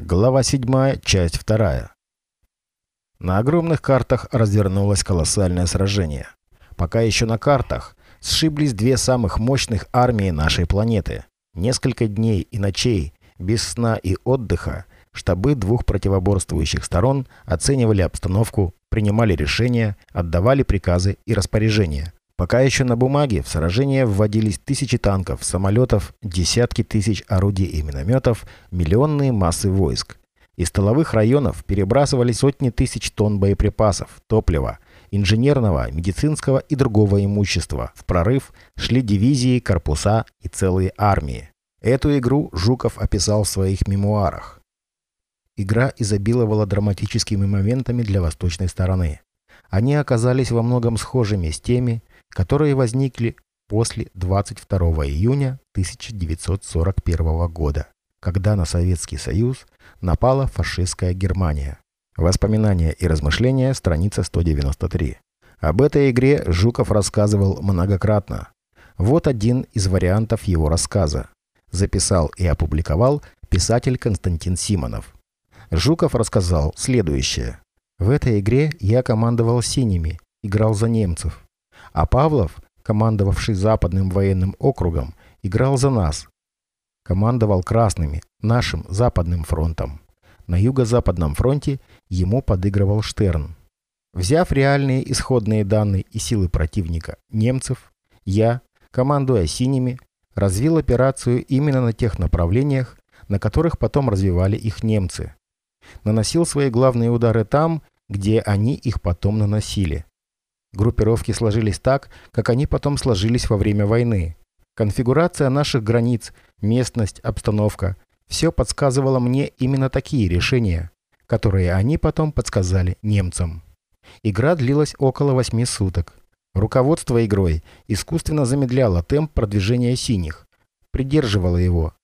Глава 7, часть 2. На огромных картах развернулось колоссальное сражение. Пока еще на картах сшиблись две самых мощных армии нашей планеты. Несколько дней и ночей, без сна и отдыха, штабы двух противоборствующих сторон оценивали обстановку, принимали решения, отдавали приказы и распоряжения. Пока еще на бумаге в сражение вводились тысячи танков, самолетов, десятки тысяч орудий и минометов, миллионные массы войск. Из столовых районов перебрасывали сотни тысяч тонн боеприпасов, топлива, инженерного, медицинского и другого имущества. В прорыв шли дивизии, корпуса и целые армии. Эту игру Жуков описал в своих мемуарах. Игра изобиловала драматическими моментами для восточной стороны. Они оказались во многом схожими с теми, которые возникли после 22 июня 1941 года, когда на Советский Союз напала фашистская Германия. Воспоминания и размышления, страница 193. Об этой игре Жуков рассказывал многократно. Вот один из вариантов его рассказа. Записал и опубликовал писатель Константин Симонов. Жуков рассказал следующее. В этой игре я командовал синими, играл за немцев. А Павлов, командовавший Западным военным округом, играл за нас. Командовал Красными, нашим Западным фронтом. На Юго-Западном фронте ему подыгрывал Штерн. Взяв реальные исходные данные и силы противника, немцев, я, командуя синими, развил операцию именно на тех направлениях, на которых потом развивали их немцы. Наносил свои главные удары там, где они их потом наносили. Группировки сложились так, как они потом сложились во время войны. Конфигурация наших границ, местность, обстановка – все подсказывало мне именно такие решения, которые они потом подсказали немцам. Игра длилась около восьми суток. Руководство игрой искусственно замедляло темп продвижения синих, придерживало его.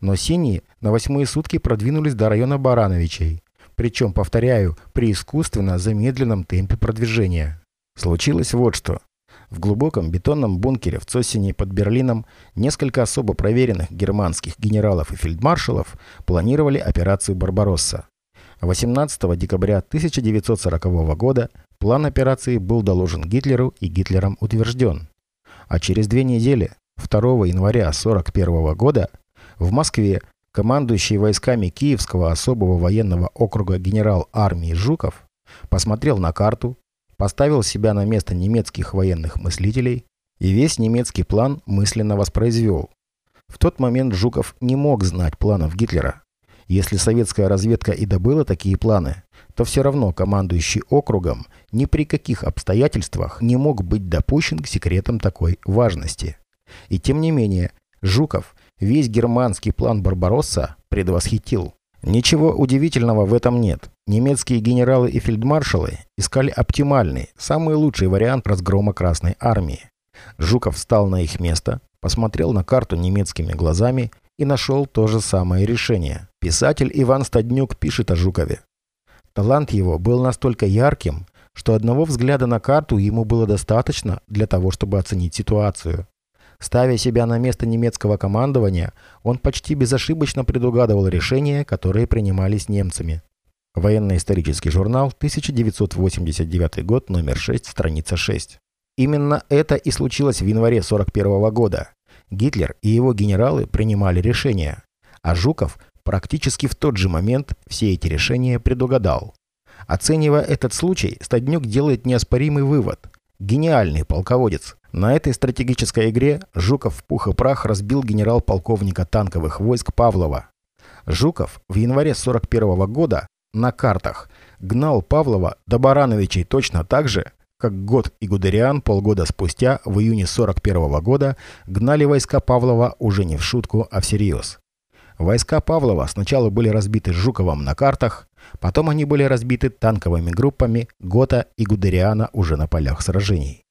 Но синие на восьмые сутки продвинулись до района Барановичей, причем, повторяю, при искусственно замедленном темпе продвижения. Случилось вот что. В глубоком бетонном бункере в Цоссине под Берлином несколько особо проверенных германских генералов и фельдмаршалов планировали операцию «Барбаросса». 18 декабря 1940 года план операции был доложен Гитлеру и Гитлером утвержден. А через две недели, 2 января 1941 года, в Москве командующий войсками Киевского особого военного округа генерал армии Жуков посмотрел на карту, поставил себя на место немецких военных мыслителей и весь немецкий план мысленно воспроизвел. В тот момент Жуков не мог знать планов Гитлера. Если советская разведка и добыла такие планы, то все равно командующий округом ни при каких обстоятельствах не мог быть допущен к секретам такой важности. И тем не менее, Жуков весь германский план Барбаросса предвосхитил. Ничего удивительного в этом нет. Немецкие генералы и фельдмаршалы искали оптимальный, самый лучший вариант разгрома Красной Армии. Жуков встал на их место, посмотрел на карту немецкими глазами и нашел то же самое решение. Писатель Иван Стаднюк пишет о Жукове. Талант его был настолько ярким, что одного взгляда на карту ему было достаточно для того, чтобы оценить ситуацию. Ставя себя на место немецкого командования, он почти безошибочно предугадывал решения, которые принимались немцами. Военно-исторический журнал, 1989 год, номер 6, страница 6. Именно это и случилось в январе 1941 года. Гитлер и его генералы принимали решения, а Жуков практически в тот же момент все эти решения предугадал. Оценивая этот случай, Стаднюк делает неоспоримый вывод. Гениальный полководец. На этой стратегической игре Жуков в пух и прах разбил генерал-полковника танковых войск Павлова. Жуков в январе 41 года на картах гнал Павлова до Барановичей точно так же, как Год и Гудериан полгода спустя, в июне 41 года, гнали войска Павлова уже не в шутку, а всерьез. Войска Павлова сначала были разбиты Жуковым на картах, потом они были разбиты танковыми группами Гота и Гудериана уже на полях сражений.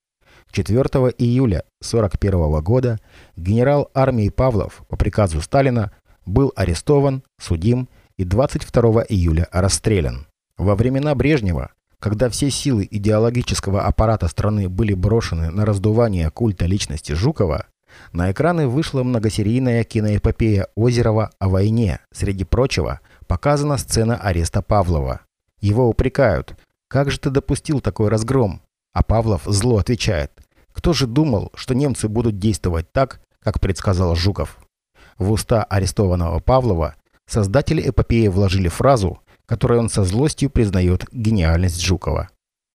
4 июля 1941 года генерал армии Павлов по приказу Сталина был арестован, судим и 22 июля расстрелян. Во времена Брежнева, когда все силы идеологического аппарата страны были брошены на раздувание культа личности Жукова, на экраны вышла многосерийная киноэпопея Озерова о войне. Среди прочего, показана сцена ареста Павлова. Его упрекают. «Как же ты допустил такой разгром?» А Павлов зло отвечает. «Кто же думал, что немцы будут действовать так, как предсказал Жуков?» В уста арестованного Павлова Создатели эпопеи вложили фразу, которую он со злостью признает гениальность Жукова.